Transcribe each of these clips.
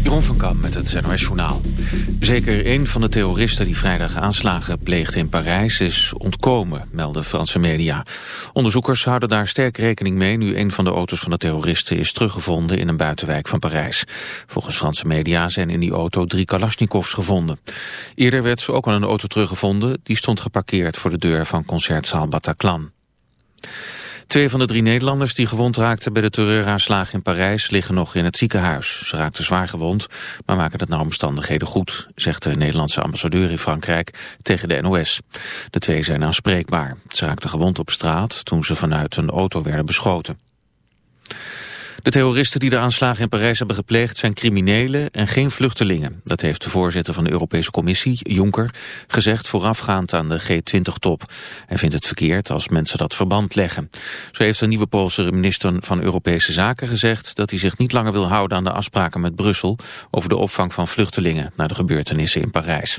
Jeroen van Kam met het NOS Journaal. Zeker één van de terroristen die vrijdag aanslagen pleegde in Parijs is ontkomen, melden Franse media. Onderzoekers houden daar sterk rekening mee nu een van de auto's van de terroristen is teruggevonden in een buitenwijk van Parijs. Volgens Franse media zijn in die auto drie Kalashnikovs gevonden. Eerder werd ook al een auto teruggevonden, die stond geparkeerd voor de deur van concertzaal Bataclan. Twee van de drie Nederlanders die gewond raakten bij de terreuraanslagen in Parijs liggen nog in het ziekenhuis. Ze raakten zwaar gewond, maar maken het naar omstandigheden goed, zegt de Nederlandse ambassadeur in Frankrijk tegen de NOS. De twee zijn aanspreekbaar. Ze raakten gewond op straat toen ze vanuit een auto werden beschoten. De terroristen die de aanslagen in Parijs hebben gepleegd zijn criminelen en geen vluchtelingen. Dat heeft de voorzitter van de Europese Commissie, Juncker, gezegd voorafgaand aan de G20-top. Hij vindt het verkeerd als mensen dat verband leggen. Zo heeft de nieuwe Poolse minister van Europese Zaken gezegd dat hij zich niet langer wil houden aan de afspraken met Brussel over de opvang van vluchtelingen na de gebeurtenissen in Parijs.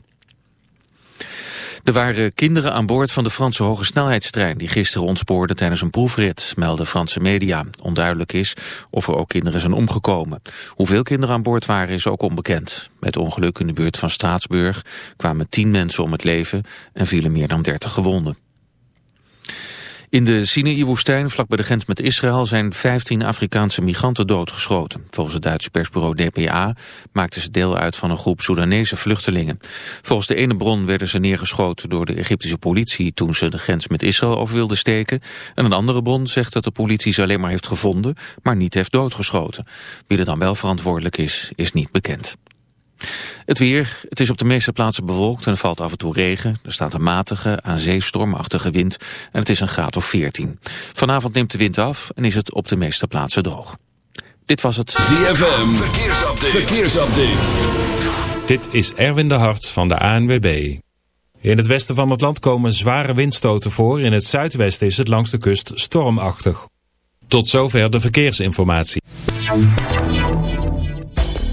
Er waren kinderen aan boord van de Franse hogesnelheidstrein... die gisteren ontspoorde tijdens een proefrit, melden Franse media. Onduidelijk is of er ook kinderen zijn omgekomen. Hoeveel kinderen aan boord waren is ook onbekend. Het ongeluk in de buurt van Straatsburg kwamen tien mensen om het leven... en vielen meer dan dertig gewonden. In de Sinaï-woestijn, vlak bij de grens met Israël, zijn 15 Afrikaanse migranten doodgeschoten. Volgens het Duitse persbureau DPA maakten ze deel uit van een groep Soedanese vluchtelingen. Volgens de ene bron werden ze neergeschoten door de Egyptische politie toen ze de grens met Israël over wilden steken. En een andere bron zegt dat de politie ze alleen maar heeft gevonden, maar niet heeft doodgeschoten. Wie er dan wel verantwoordelijk is, is niet bekend. Het weer, het is op de meeste plaatsen bewolkt en er valt af en toe regen. Er staat een matige, aan zee stormachtige wind en het is een graad of 14. Vanavond neemt de wind af en is het op de meeste plaatsen droog. Dit was het ZFM, verkeersupdate. verkeersupdate. Dit is Erwin de Hart van de ANWB. In het westen van het land komen zware windstoten voor. In het zuidwesten is het langs de kust stormachtig. Tot zover de verkeersinformatie.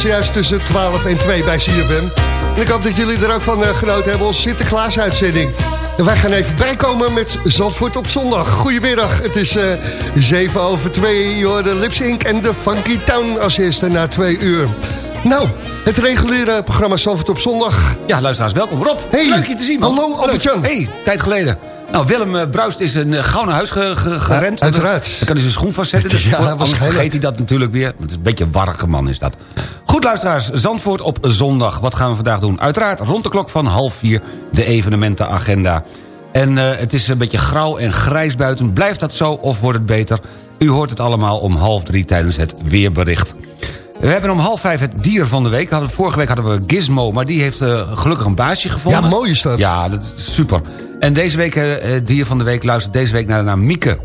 Zojuist tussen 12 en 2 bij CFM. En ik hoop dat jullie er ook van uh, genoten hebben, onze Sinterklaas-uitzending. En wij gaan even bijkomen met Zandvoort op zondag. Goedemiddag, het is uh, 7 over 2, je de Lips Inc. en de Funky Town als eerste na 2 uur. Nou, het reguliere programma Zandvoort op zondag. Ja, luisteraars, welkom. Rob, hey, leuk je te zien. Man. Hallo, Albert-Jan. Hey, tijd geleden. Nou, Willem uh, Bruist is een uh, gauw naar huis ge ge gerend. Uiteraard. Dan kan hij zijn schoen vastzetten. Dus ja, voor, vergeet hij dat natuurlijk weer. Het is een beetje een warrige man is dat. Goed luisteraars, Zandvoort op zondag. Wat gaan we vandaag doen? Uiteraard rond de klok van half vier de evenementenagenda. En uh, het is een beetje grauw en grijs buiten. Blijft dat zo of wordt het beter? U hoort het allemaal om half drie tijdens het weerbericht. We hebben om half vijf het dier van de week. Vorige week hadden we Gizmo, maar die heeft uh, gelukkig een baasje gevonden. Ja, mooi is dat. Ja, dat is super. En deze week, uh, dier van de week, luistert deze week naar, naar Mieke.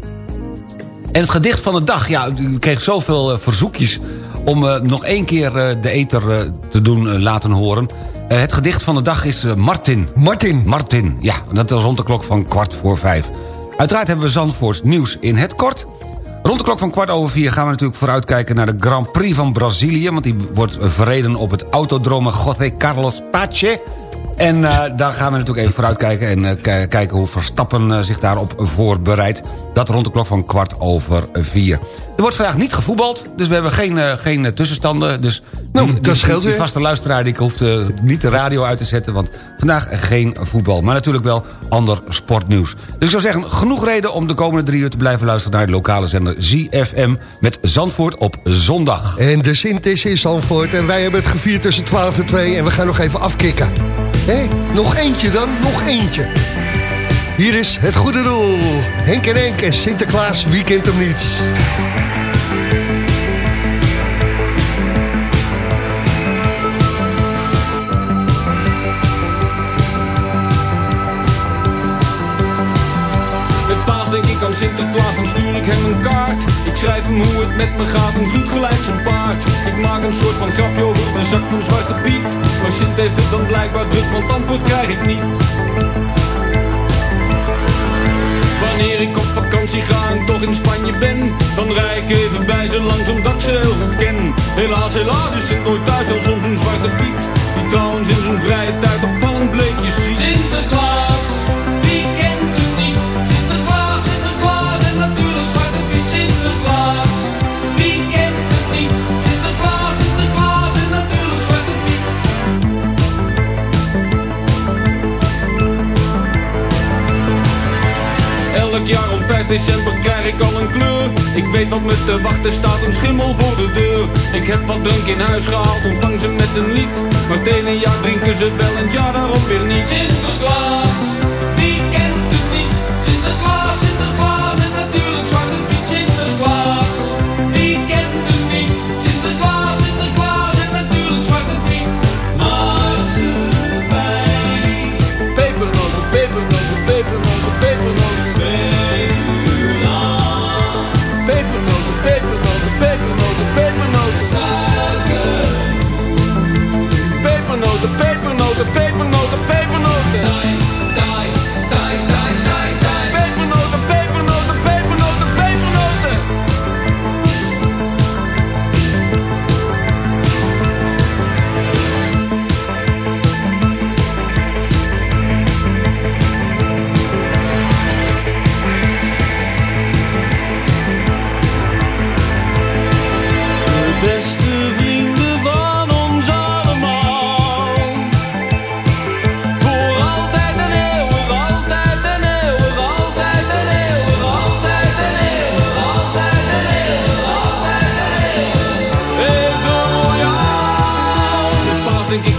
En het gedicht van de dag, ja, u kreeg zoveel uh, verzoekjes... om nog één keer de eter te doen laten horen. het gedicht van de dag is Martin. Martin. Martin, ja, dat is rond de klok van kwart voor vijf. Uiteraard hebben we Zandvoorts nieuws in het kort... Rond de klok van kwart over vier gaan we natuurlijk vooruitkijken... naar de Grand Prix van Brazilië... want die wordt verreden op het autodrome José Carlos Pache... En uh, daar gaan we natuurlijk even vooruitkijken... en uh, kijken hoe Verstappen uh, zich daarop voorbereidt. Dat rond de klok van kwart over vier. Er wordt vandaag niet gevoetbald, dus we hebben geen, geen tussenstanden. Dus nou, die, dat scheelt die vaste luisteraar die hoeft niet de radio uit te zetten... want vandaag geen voetbal, maar natuurlijk wel ander sportnieuws. Dus ik zou zeggen, genoeg reden om de komende drie uur te blijven luisteren... naar de lokale zender ZFM met Zandvoort op zondag. En de Sint is in Zandvoort en wij hebben het gevierd tussen 12 en 2... en we gaan nog even afkicken. Hé, nog eentje dan, nog eentje. Hier is het goede doel. Henk en Henk en Sinterklaas, wie kent hem niet? Sinterklaas, dan stuur ik hem een kaart Ik schrijf hem hoe het met me gaat, een goed gelijk zijn paard Ik maak een soort van grapje over een zak van Zwarte Piet Maar Sint heeft het dan blijkbaar druk, want antwoord krijg ik niet toch in Spanje ben Dan rij ik even bij ze langs omdat ik ze heel goed ken. Helaas, helaas is Sint nooit thuis als soms een Zwarte Piet Die trouwens in zijn vrije tijd opvallend bleekjes ziet. Sinterklaas Elk jaar om 5 december Ik weet wat me te wachten staat, een schimmel voor de deur. Ik heb wat drank in huis gehaald, ontvang ze met een lied. Maar het jaar drinken ze wel en het jaar daarop weer niet. Wie the baby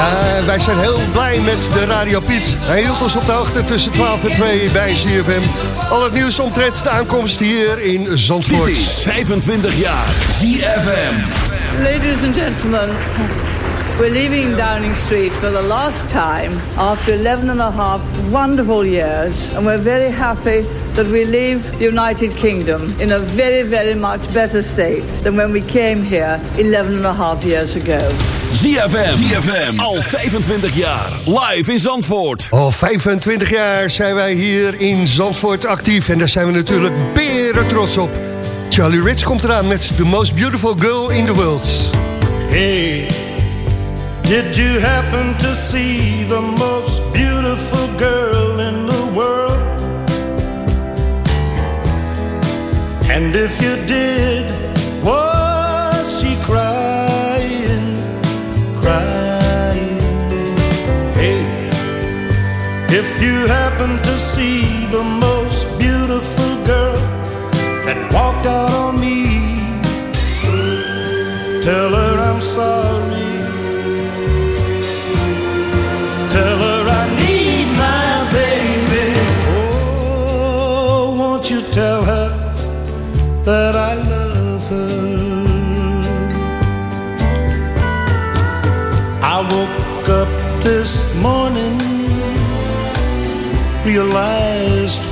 ja, wij zijn heel blij met de Radio Piet. Hij hield ons op de hoogte tussen 12 en 2 bij CFM. Al het nieuws omtrent de aankomst hier in Zandvoort. Dit is 25 jaar ZFM. Ladies and gentlemen, we're leaving Downing Street for the last time after 11 and a half wonderful years. And we're very happy that we leave the United Kingdom in a very, very much better state than when we came here 11 and a half years ago. ZFM. ZFM. Al 25 jaar. Live in Zandvoort. Al 25 jaar zijn wij hier in Zandvoort actief. En daar zijn we natuurlijk beren trots op. Charlie Rich komt eraan met The Most Beautiful Girl in the World. Hey, did you happen to see the most beautiful girl in the world? And if you did, was you happen to see the most beautiful girl that walked out on me, tell her I'm sorry. Tell her I need my baby. Oh, won't you tell her that I love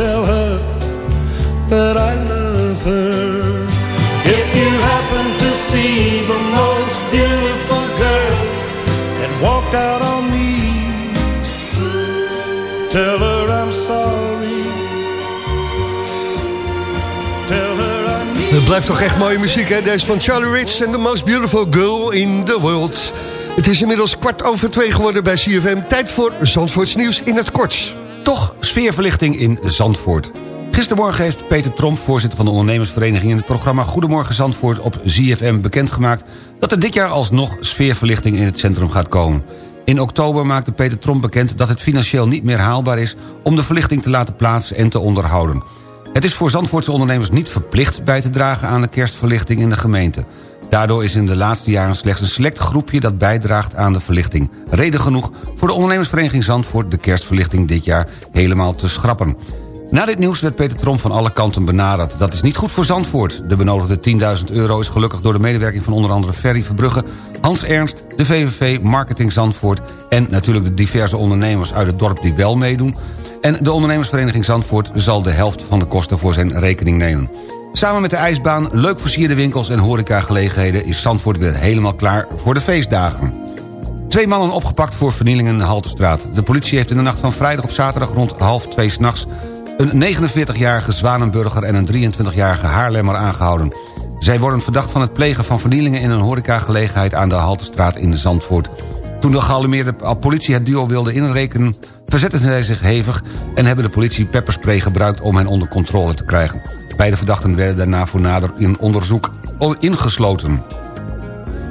Tell her that I love her? If you happen to see the most beautiful girl that walked out on me, tell her I'm sorry. Tell Het blijft toch echt mooie muziek, hè? Deze van Charlie Rich en The Most Beautiful Girl in the World. Het is inmiddels kwart over twee geworden bij CFM. Tijd voor Zandvoorts nieuws in het kort. Toch sfeerverlichting in Zandvoort. Gistermorgen heeft Peter Tromp, voorzitter van de ondernemersvereniging... in het programma Goedemorgen Zandvoort op ZFM bekendgemaakt... dat er dit jaar alsnog sfeerverlichting in het centrum gaat komen. In oktober maakte Peter Tromp bekend dat het financieel niet meer haalbaar is... om de verlichting te laten plaatsen en te onderhouden. Het is voor Zandvoortse ondernemers niet verplicht bij te dragen... aan de kerstverlichting in de gemeente. Daardoor is in de laatste jaren slechts een select groepje... dat bijdraagt aan de verlichting. Reden genoeg voor de ondernemersvereniging Zandvoort... de kerstverlichting dit jaar helemaal te schrappen. Na dit nieuws werd Peter Tromp van alle kanten benaderd. Dat is niet goed voor Zandvoort. De benodigde 10.000 euro is gelukkig door de medewerking van onder andere Ferry Verbrugge... Hans Ernst, de VVV, Marketing Zandvoort... en natuurlijk de diverse ondernemers uit het dorp die wel meedoen... En de ondernemersvereniging Zandvoort zal de helft van de kosten voor zijn rekening nemen. Samen met de ijsbaan, leuk versierde winkels en horecagelegenheden... is Zandvoort weer helemaal klaar voor de feestdagen. Twee mannen opgepakt voor vernielingen in de Halterstraat. De politie heeft in de nacht van vrijdag op zaterdag rond half twee s'nachts... een 49-jarige Zwanenburger en een 23-jarige Haarlemmer aangehouden. Zij worden verdacht van het plegen van vernielingen... in een horecagelegenheid aan de Halterstraat in Zandvoort. Toen de gealarmeerde politie het duo wilde inrekenen... verzetten zij zich hevig en hebben de politie pepperspray gebruikt... om hen onder controle te krijgen. Beide verdachten werden daarna voor nader in onderzoek ingesloten.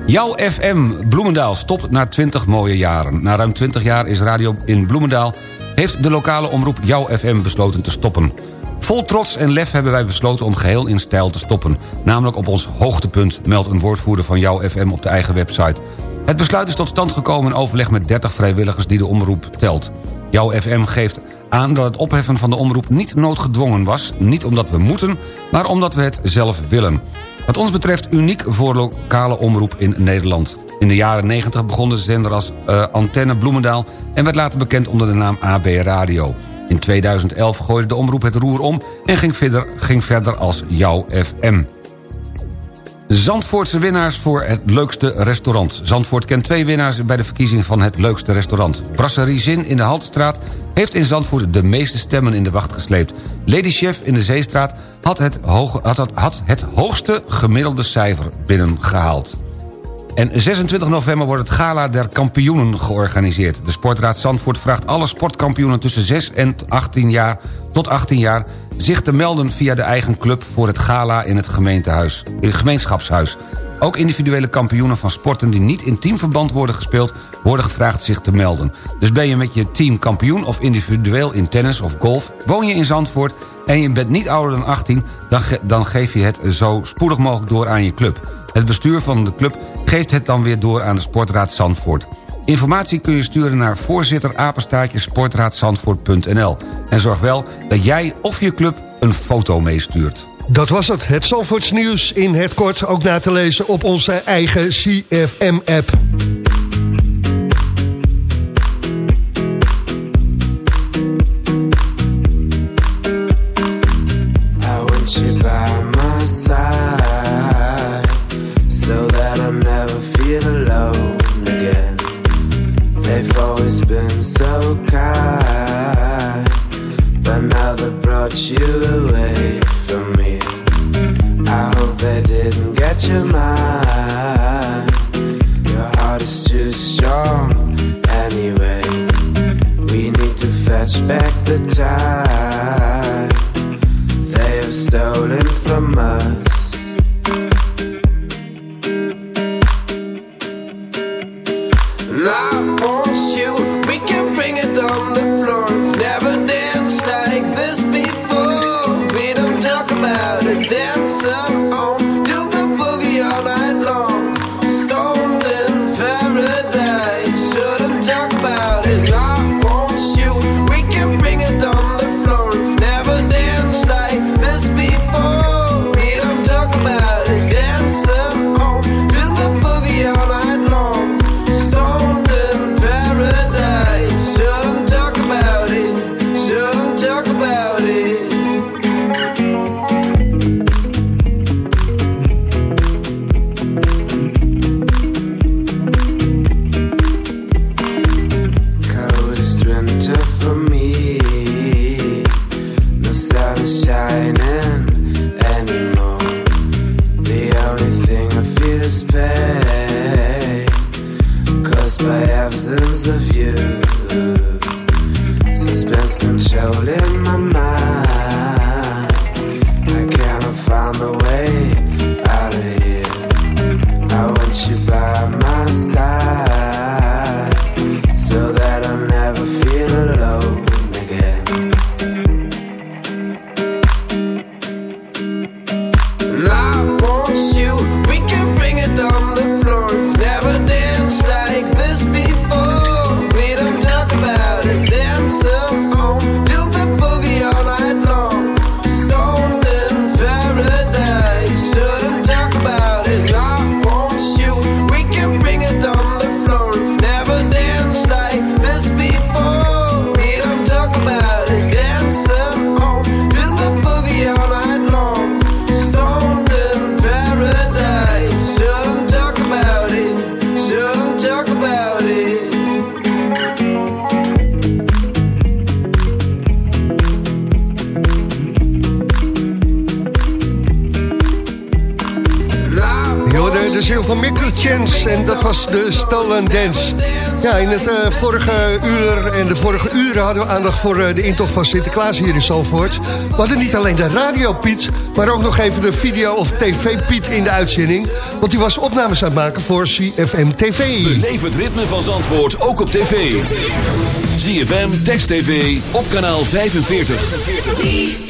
Jouw FM Bloemendaal stopt na 20 mooie jaren. Na ruim 20 jaar is radio in Bloemendaal... heeft de lokale omroep Jouw FM besloten te stoppen. Vol trots en lef hebben wij besloten om geheel in stijl te stoppen. Namelijk op ons hoogtepunt, meldt een woordvoerder van Jouw FM op de eigen website. Het besluit is tot stand gekomen in overleg met 30 vrijwilligers die de omroep telt. Jouw FM geeft aan dat het opheffen van de omroep niet noodgedwongen was... niet omdat we moeten, maar omdat we het zelf willen. Wat ons betreft uniek voor lokale omroep in Nederland. In de jaren 90 begon de zender als uh, Antenne Bloemendaal... en werd later bekend onder de naam AB Radio. In 2011 gooide de omroep het roer om en ging verder, ging verder als Jouw FM. Zandvoortse winnaars voor het leukste restaurant. Zandvoort kent twee winnaars bij de verkiezing van het leukste restaurant. Brasserie Zin in de Haltestraat heeft in Zandvoort de meeste stemmen in de wacht gesleept. Lady Chef in de Zeestraat had het, hoog, had, had het hoogste gemiddelde cijfer binnengehaald. En 26 november wordt het Gala der Kampioenen georganiseerd. De Sportraad Zandvoort vraagt alle sportkampioenen tussen 6 en 18 jaar tot 18 jaar zich te melden via de eigen club voor het gala in het gemeentehuis, eh, gemeenschapshuis. Ook individuele kampioenen van sporten die niet in teamverband worden gespeeld... worden gevraagd zich te melden. Dus ben je met je team kampioen of individueel in tennis of golf... woon je in Zandvoort en je bent niet ouder dan 18... dan, ge dan geef je het zo spoedig mogelijk door aan je club. Het bestuur van de club geeft het dan weer door aan de Sportraad Zandvoort. Informatie kun je sturen naar voorzitter sportraadzandvoort.nl. En zorg wel dat jij of je club een foto meestuurt. Dat was het, het Zandvoorts nieuws in het kort. Ook na te lezen op onze eigen CFM-app. my mind Ja, in het uh, vorige uur en de vorige uren hadden we aandacht voor uh, de intocht van Sinterklaas hier in Zalvoort. We hadden niet alleen de radio Piet, maar ook nog even de video of tv Piet in de uitzending. Want die was opnames aan het maken voor CFM TV. Beleef het ritme van Zandvoort ook op tv. CFM Text TV op kanaal 45.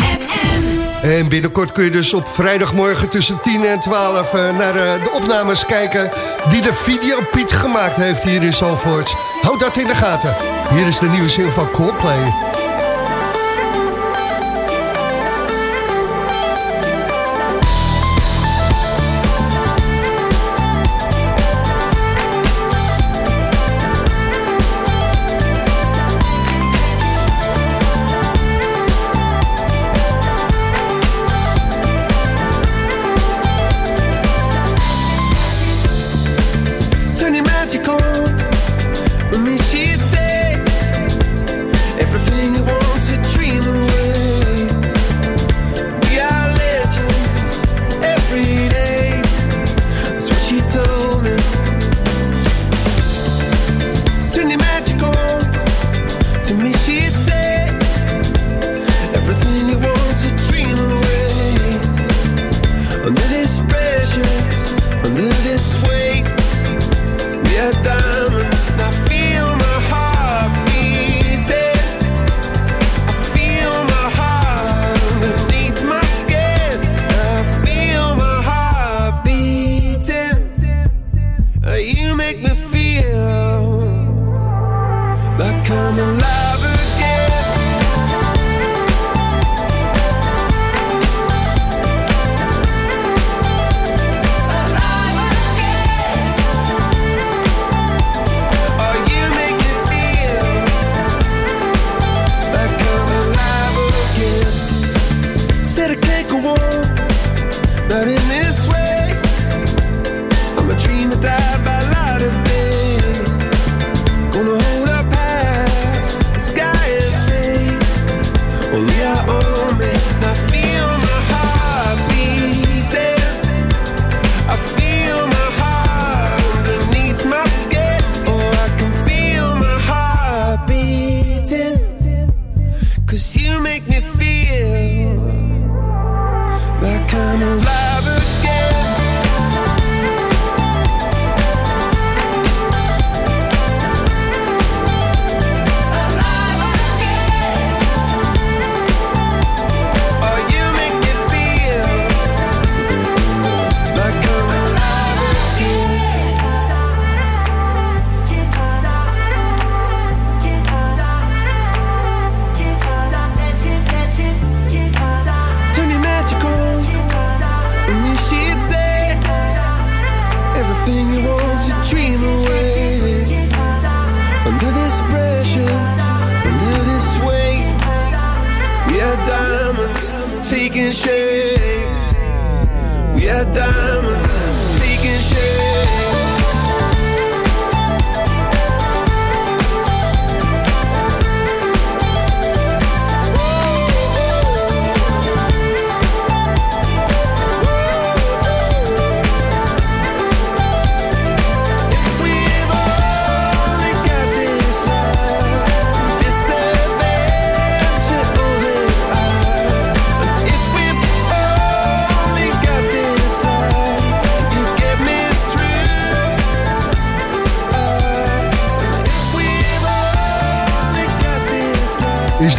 En binnenkort kun je dus op vrijdagmorgen tussen 10 en 12 uh, naar uh, de opnames kijken... die de video Piet gemaakt heeft hier in Zalvoort. Houd dat in de gaten. Hier is de nieuwe zin van Coldplay. Diamonds taking shape. We are diamonds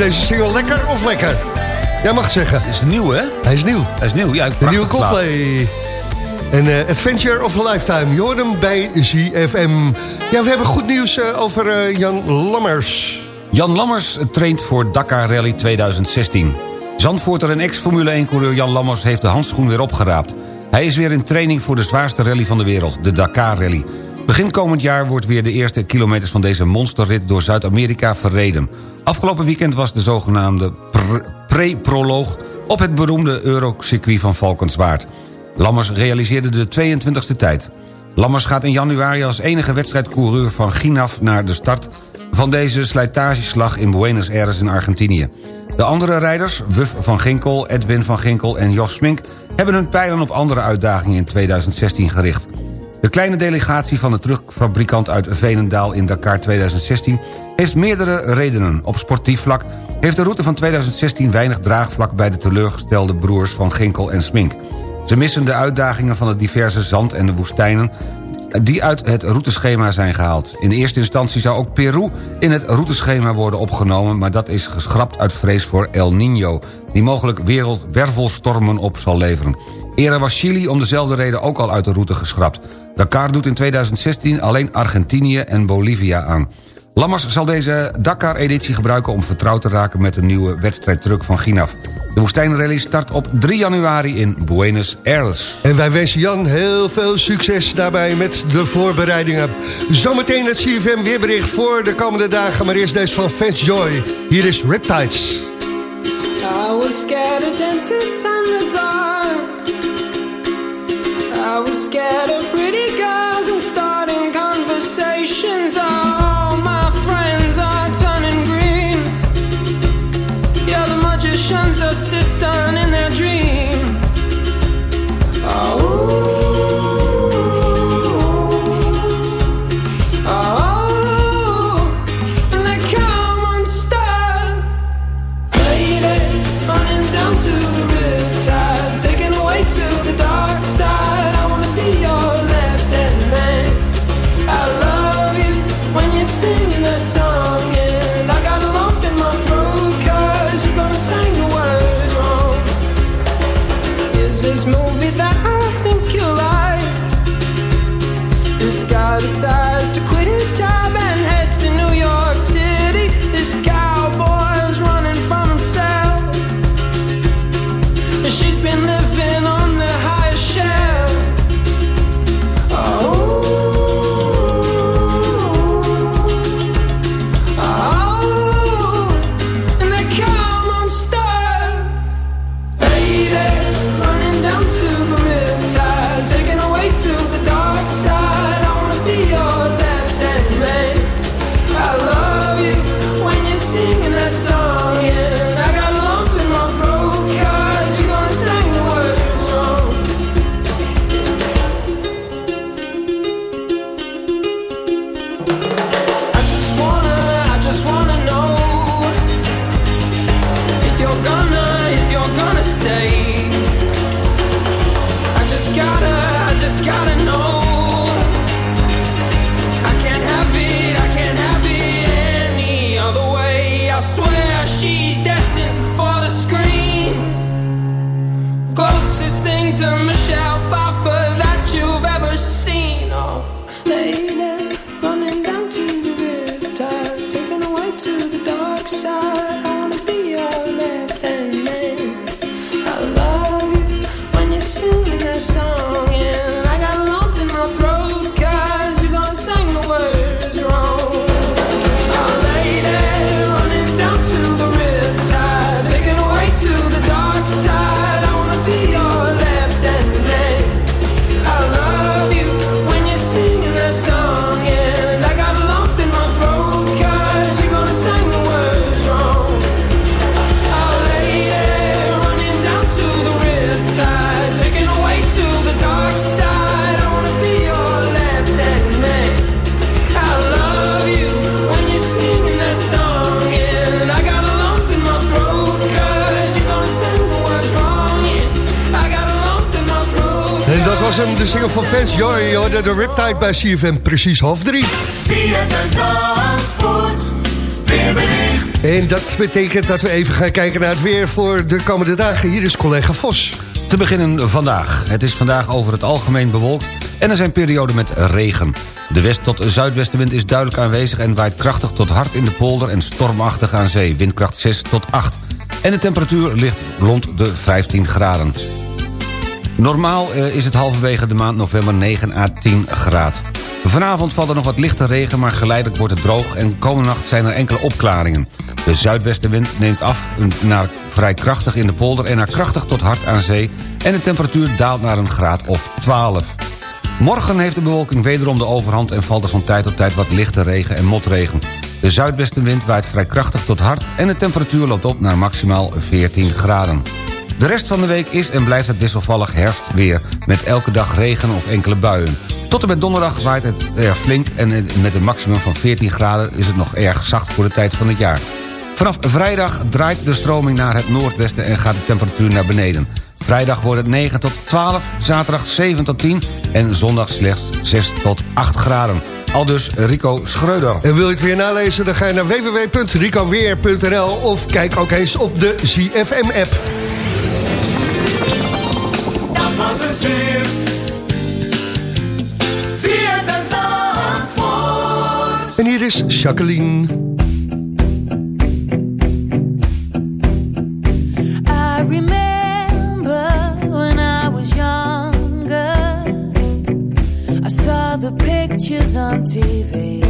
deze single lekker of lekker? Jij mag het zeggen. Het is nieuw, hè? Hij is nieuw. Hij is nieuw, ja. De nieuwe. Coldplay. En eh, Adventure of a Lifetime. Je hoort hem bij ZFM. Ja, we hebben goed nieuws eh, over eh, Jan Lammers. Jan Lammers traint voor Dakar Rally 2016. Zandvoorter en ex-Formule 1-coureur Jan Lammers heeft de handschoen weer opgeraapt. Hij is weer in training voor de zwaarste rally van de wereld, de Dakar Rally. Begin komend jaar wordt weer de eerste kilometers van deze monsterrit door Zuid-Amerika verreden. Afgelopen weekend was de zogenaamde pr- pre-proloog op het beroemde Eurocircuit van Valkenswaard. Lammers realiseerde de 22e tijd. Lammers gaat in januari als enige wedstrijdcoureur van Ginaf naar de start van deze slijtageslag in Buenos Aires in Argentinië. De andere rijders, Wuf van Ginkel, Edwin van Ginkel en Jos Smink... hebben hun pijlen op andere uitdagingen in 2016 gericht. De kleine delegatie van de terugfabrikant uit Veenendaal in Dakar 2016... heeft meerdere redenen. Op sportief vlak heeft de route van 2016 weinig draagvlak... bij de teleurgestelde broers van Ginkel en Smink. Ze missen de uitdagingen van de diverse zand- en de woestijnen die uit het routeschema zijn gehaald. In eerste instantie zou ook Peru in het routeschema worden opgenomen... maar dat is geschrapt uit vrees voor El Niño... die mogelijk wereld wervelstormen op zal leveren. Eerder was Chili om dezelfde reden ook al uit de route geschrapt. Dakar doet in 2016 alleen Argentinië en Bolivia aan. Lammers zal deze Dakar-editie gebruiken om vertrouwd te raken... met de nieuwe wedstrijdtruck van Ginaf. De woestijnrally start op 3 januari in Buenos Aires. En wij wensen Jan heel veel succes daarbij met de voorbereidingen. Zometeen het CFM weerbericht voor de komende dagen. Maar eerst deze van Fans Joy. Hier is Riptides. I was scared of dentists and the I was was hem, de single van Fans Joy. Hoorde de Riptide bij CFM, precies half drie. CFM Zandvoort, weerbericht. En dat betekent dat we even gaan kijken naar het weer voor de komende dagen. Hier is collega Vos. Te beginnen vandaag. Het is vandaag over het algemeen bewolkt en er zijn perioden met regen. De west- tot zuidwestenwind is duidelijk aanwezig en waait krachtig tot hard in de polder en stormachtig aan zee. Windkracht 6 tot 8. En de temperatuur ligt rond de 15 graden. Normaal eh, is het halverwege de maand november 9 à 10 graden. Vanavond valt er nog wat lichte regen, maar geleidelijk wordt het droog... en komende nacht zijn er enkele opklaringen. De zuidwestenwind neemt af naar vrij krachtig in de polder... en naar krachtig tot hard aan zee... en de temperatuur daalt naar een graad of 12. Morgen heeft de bewolking wederom de overhand... en valt er van tijd tot tijd wat lichte regen en motregen. De zuidwestenwind waait vrij krachtig tot hard... en de temperatuur loopt op naar maximaal 14 graden. De rest van de week is en blijft het wisselvallig herfstweer... met elke dag regen of enkele buien. Tot en met donderdag waait het erg flink... en met een maximum van 14 graden is het nog erg zacht voor de tijd van het jaar. Vanaf vrijdag draait de stroming naar het noordwesten... en gaat de temperatuur naar beneden. Vrijdag wordt het 9 tot 12, zaterdag 7 tot 10... en zondag slechts 6 tot 8 graden. Aldus Rico Schreuder. En wil je het weer nalezen, dan ga je naar www.ricoweer.nl... of kijk ook eens op de ZFM-app. Dat was het Zandvoort. En hier is Jacqueline. I remember when I was younger. I saw the pictures on TV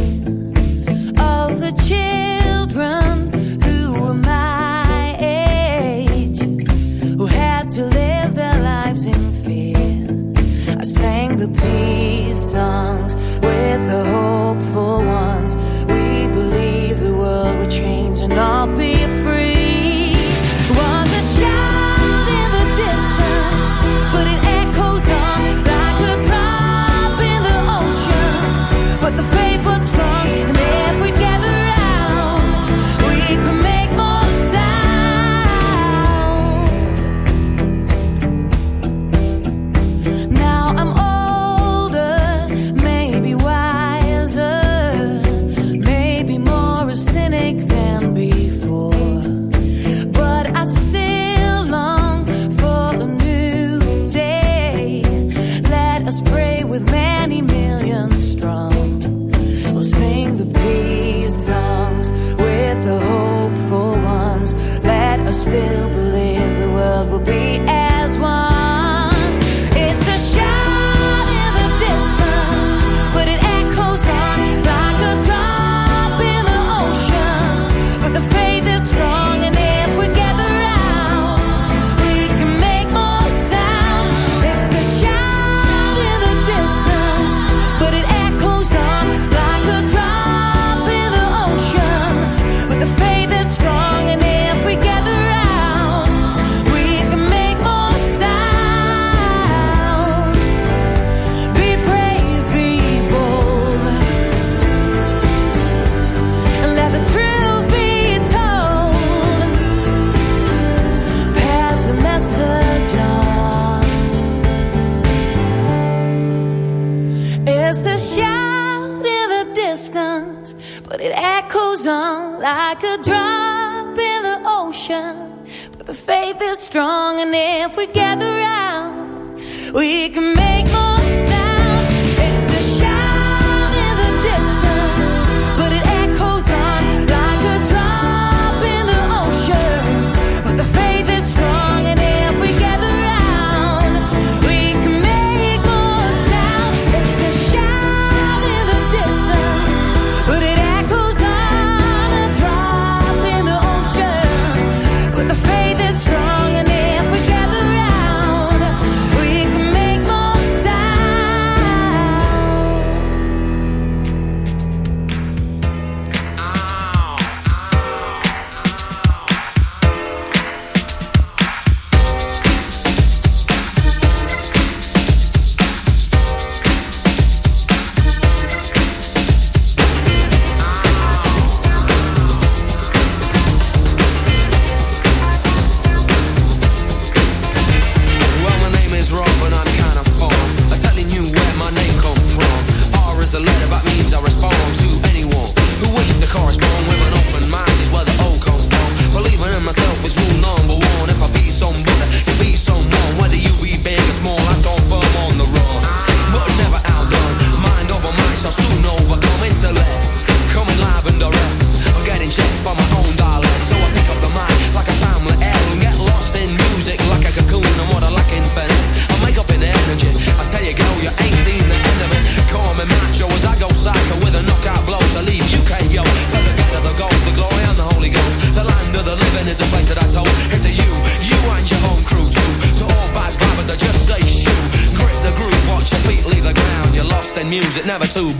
but it echoes on like a drop in the ocean. But the faith is strong, and if we gather around, we can make more.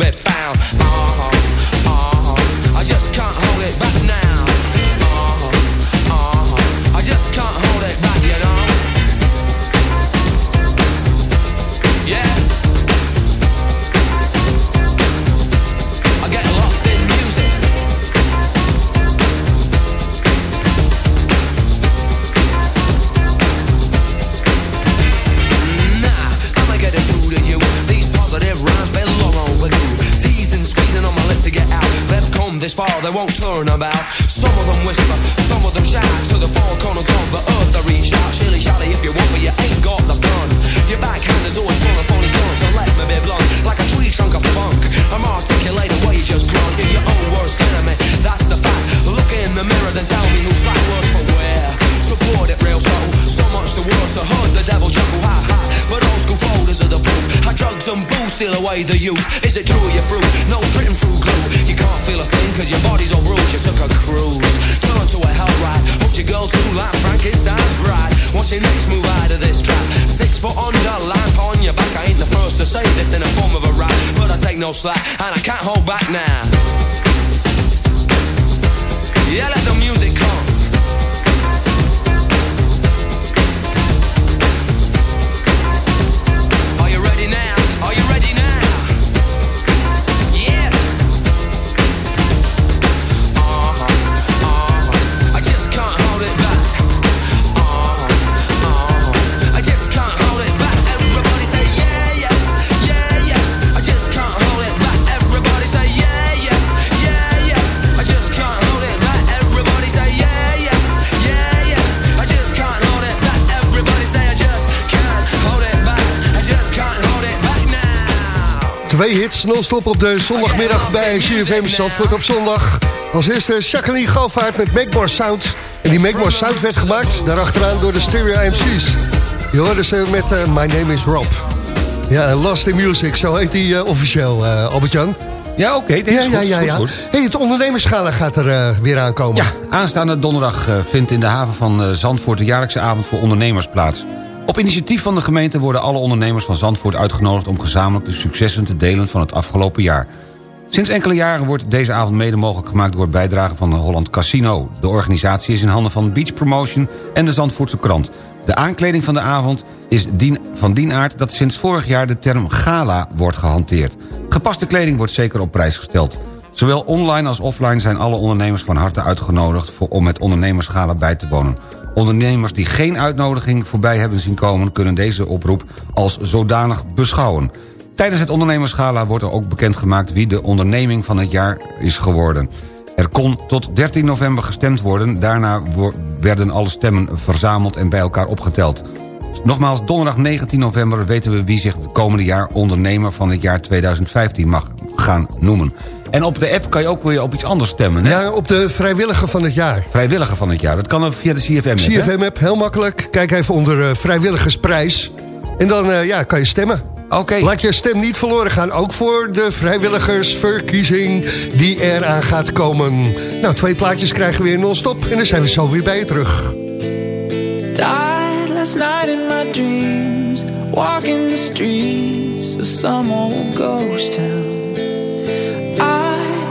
wet Twee hits non-stop op de zondagmiddag bij CFM Zandvoort op zondag. Als eerste Jacqueline Galvaart met Make Sound. En die Make Sound werd gemaakt, daarachteraan door de Stereo MC's. Je hoorde ze met eh, My Name is Rob. Ja, eh, Last in Music, zo heet hij eh, officieel, uh, Albert-Jan. Ja, oké. Okay, ja, ja, ja. Goed. Hey, het ondernemerschala gaat er weer aankomen. Ja, aanstaande donderdag vindt in de haven van Zandvoort... de jaarlijkse avond voor ondernemers plaats. Op initiatief van de gemeente worden alle ondernemers van Zandvoort uitgenodigd... om gezamenlijk de successen te delen van het afgelopen jaar. Sinds enkele jaren wordt deze avond mede mogelijk gemaakt... door bijdrage van de Holland Casino. De organisatie is in handen van Beach Promotion en de Zandvoortse krant. De aankleding van de avond is van dienaard dat sinds vorig jaar de term gala wordt gehanteerd. Gepaste kleding wordt zeker op prijs gesteld. Zowel online als offline zijn alle ondernemers van harte uitgenodigd... Voor, om het ondernemersgala bij te wonen. Ondernemers die geen uitnodiging voorbij hebben zien komen... kunnen deze oproep als zodanig beschouwen. Tijdens het ondernemerschala wordt er ook bekendgemaakt... wie de onderneming van het jaar is geworden. Er kon tot 13 november gestemd worden. Daarna werden alle stemmen verzameld en bij elkaar opgeteld. Nogmaals, donderdag 19 november weten we wie zich het komende jaar... ondernemer van het jaar 2015 mag gaan noemen. En op de app kan je ook weer op iets anders stemmen. Hè? Ja, op de vrijwilliger van het jaar. Vrijwilliger van het jaar. Dat kan ook via de CFM-app. CFM-app, heel makkelijk. Kijk even onder eh, vrijwilligersprijs. En dan eh, ja, kan je stemmen. Oké. Laat je stem niet verloren gaan. Ook voor de vrijwilligersverkiezing die eraan gaat komen. Nou, twee plaatjes krijgen we weer non-stop. En dan zijn we zo weer bij je terug. Died last night in my dreams, walking the streets of some old ghost town.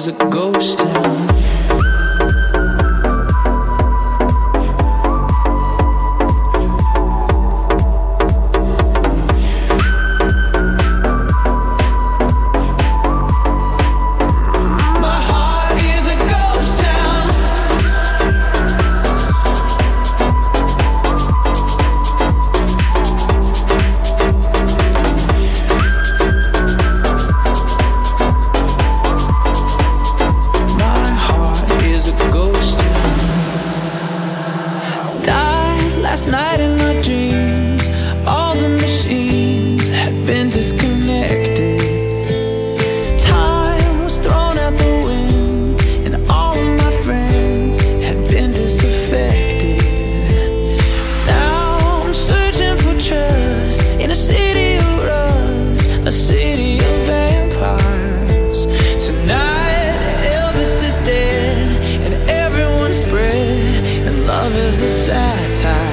Is a ghost town. A satire.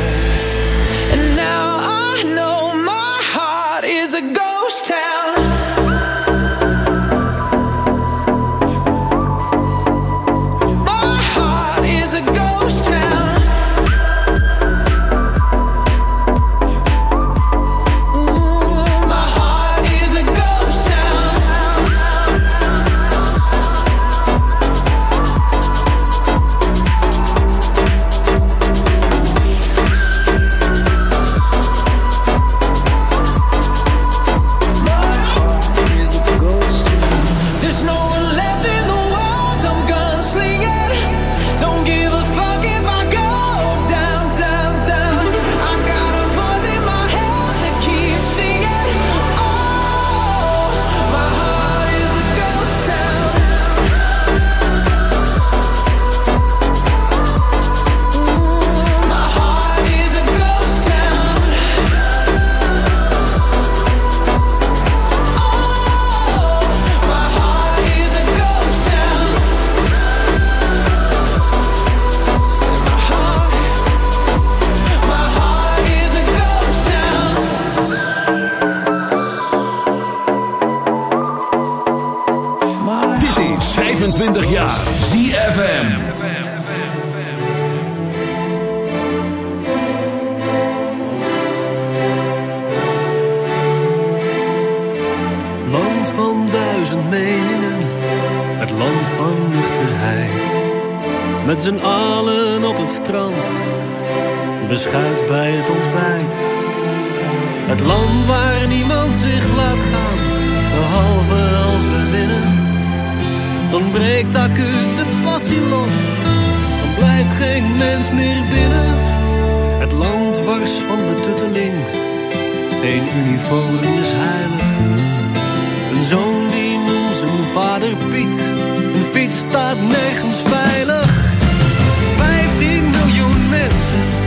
Breekt acuut de passie los, dan blijft geen mens meer binnen. Het land wars van betutteling, geen uniform is heilig. Een zoon die noemt zijn vader Piet. Een fiets staat nergens veilig. 15 miljoen mensen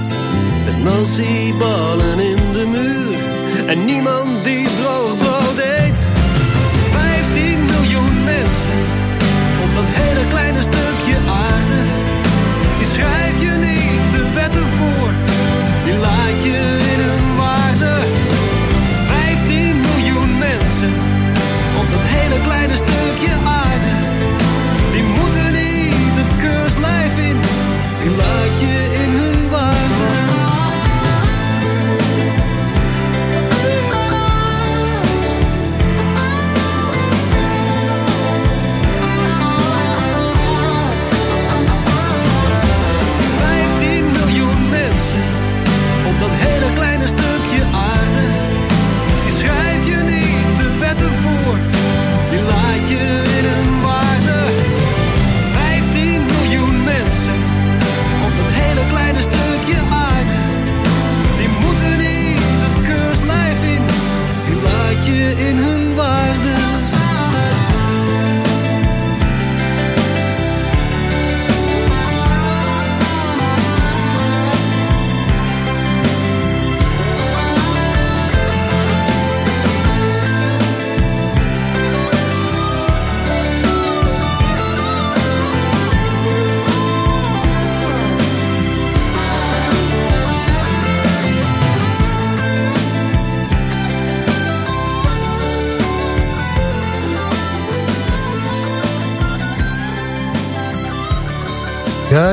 Met nasi-ballen in de muur. En niemand die droog brood eet. 15 miljoen mensen. Op dat hele kleine stukje aarde. Die schrijf je niet de wetten voor. Die laat je in hun waarde. 15 miljoen mensen. Op dat hele kleine stukje aarde.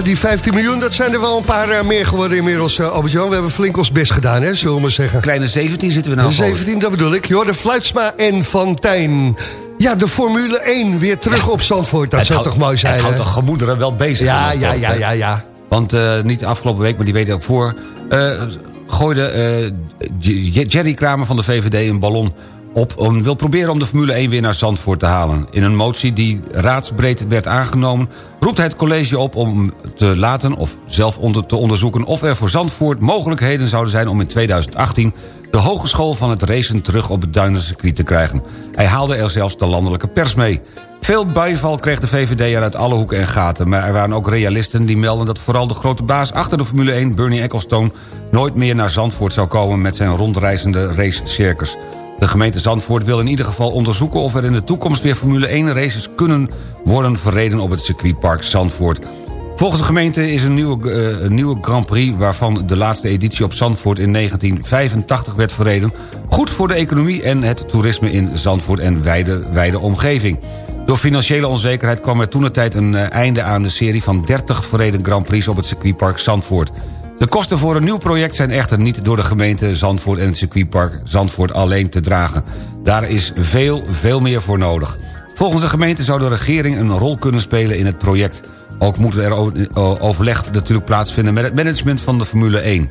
Die 15 miljoen, dat zijn er wel een paar eh, meer geworden inmiddels, uh, Albert-Jan. We hebben flink ons best gedaan, hè, zullen we maar zeggen. Kleine 17 zitten we nou. De 17, dat bedoel ik. Jorde Fluitsma en Van Tijn. Ja, de Formule 1 weer terug op Zandvoort. Dat Het zou houdt- toch mooi zijn, Het houdt de gemoederen wel bezig. Ja, ja, ja, ja, ja. Want eh, niet de afgelopen week, maar die week ervoor... eh gooide eh, Jerry Kramer van de VVD een ballon op... om wil proberen om de Formule 1 weer naar Zandvoort te halen. In een motie die raadsbreed werd aangenomen... roept hij het college op om te laten of zelf onder, te onderzoeken... of er voor Zandvoort mogelijkheden zouden zijn om in 2018... de hogeschool van het racen terug op het Duinencircuit te krijgen. Hij haalde er zelfs de landelijke pers mee. Veel bijval kreeg de VVD er uit alle hoeken en gaten... maar er waren ook realisten die melden dat vooral de grote baas achter de Formule 1... Bernie Ecclestone nooit meer naar Zandvoort zou komen... met zijn rondreizende racecircus. De gemeente Zandvoort wil in ieder geval onderzoeken... of er in de toekomst weer Formule 1 races kunnen worden verreden... op het circuitpark Zandvoort. Volgens de gemeente is een nieuwe, eh, een nieuwe Grand Prix... waarvan de laatste editie op Zandvoort in 1985 werd verreden... goed voor de economie en het toerisme in Zandvoort en wijde, wijde omgeving. Door financiële onzekerheid kwam er toen een eh, einde aan de serie van 30 verreden Grand Prix op het circuitpark Zandvoort. De kosten voor een nieuw project zijn echter niet door de gemeente Zandvoort en het circuitpark Zandvoort alleen te dragen. Daar is veel, veel meer voor nodig. Volgens de gemeente zou de regering een rol kunnen spelen in het project. Ook moet er overleg natuurlijk plaatsvinden met het management van de Formule 1.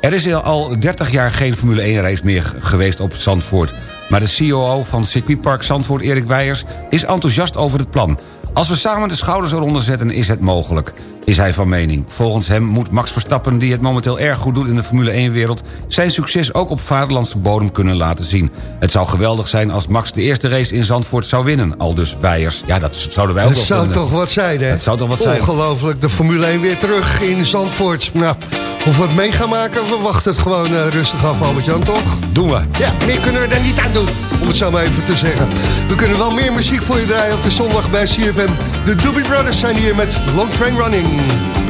Er is al 30 jaar geen Formule 1 race meer geweest op Zandvoort. Maar de COO van circuitpark Zandvoort, Erik Weijers, is enthousiast over het plan. Als we samen de schouders eronder zetten, is het mogelijk, is hij van mening. Volgens hem moet Max Verstappen, die het momenteel erg goed doet in de Formule 1-wereld... zijn succes ook op vaderlandse bodem kunnen laten zien. Het zou geweldig zijn als Max de eerste race in Zandvoort zou winnen, al dus Weijers. Ja, dat zouden wij ook Dat wel zou vinden. toch wat zijn, hè? Dat zou toch wat zijn. Ongelooflijk, de Formule 1 weer terug in Zandvoort. Nou, of we het mee gaan maken, we wachten het gewoon eh, rustig af, Albert-Jan, toch? Doen we. Ja, meer kunnen we er niet aan doen, om het zo maar even te zeggen. We kunnen wel meer muziek voor je draaien op de zondag bij CFM. De Doobie Brothers zijn hier met Long Train Running. Ooh.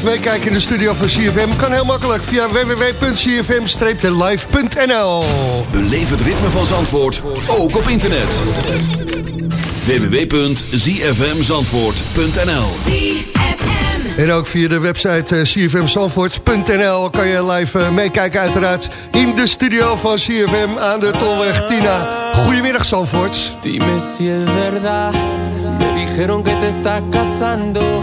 Live meekijken in de studio van CFM? Kan heel makkelijk via www.cfm-live.nl Beleef het ritme van Zandvoort, ook op internet. www.zfmzandvoort.nl En ook via de website eh, cfmzandvoort.nl kan je live eh, meekijken uiteraard in de studio van CFM aan de Tolweg Tina. Goedemiddag Zandvoort. Dime si es verdad. Me dijeron que te estás casando.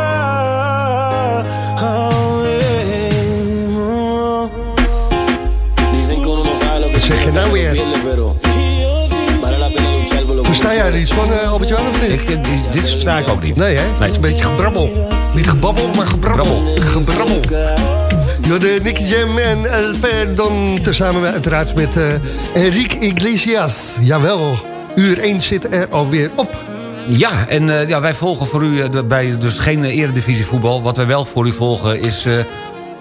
Versta jij er iets van, eh, Albert-Jan, of niet? Ik, dit, dit sta ik ook niet. Nee, hè? Het is een beetje gebrabbel. Niet gebabbel, maar gebrabbel. Gebrabbel. Ja, de Nicky Jam en El Perdon, tezamen met, uiteraard met eh Enrique Iglesias. Jawel, uur 1 zit er alweer op. Ja, en eh, ja, wij volgen voor u de- bij dus geen eredivisie voetbal. Wat wij wel voor u volgen is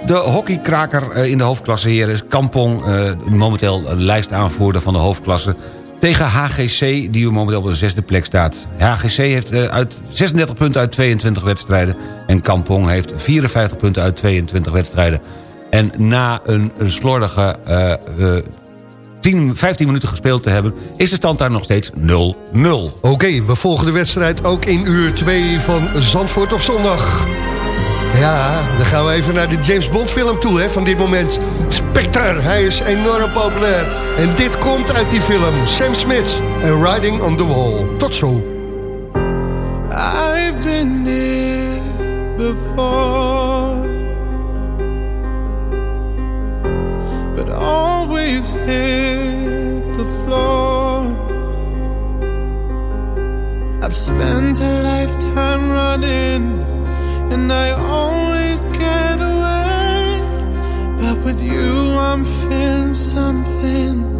de hockeykraker in de hoofdklasse heren. is Kampong, eh, momenteel lijstaanvoerder van de hoofdklasse. Tegen HGC, die momenteel op de zesde plek staat. HGC heeft eh, uit 36 punten uit 22 wedstrijden. En Kampong heeft 54 punten uit 22 wedstrijden. En na een, slordige eh, eh, 10, 15 minuten gespeeld te hebben... is de stand daar nog steeds 0-0. Oké, we volgen de wedstrijd ook in uur 2 van Zandvoort op zondag. Ja, dan gaan we even naar de James Bond film toe hè, van dit moment. Spectre, hij is enorm populair. En dit komt uit die film. Sam Smith en Riding on the Wall. Tot zo. I've been here before, but always hit the floor. I've spent a lifetime running, and I always get away. But with you, I'm feeling something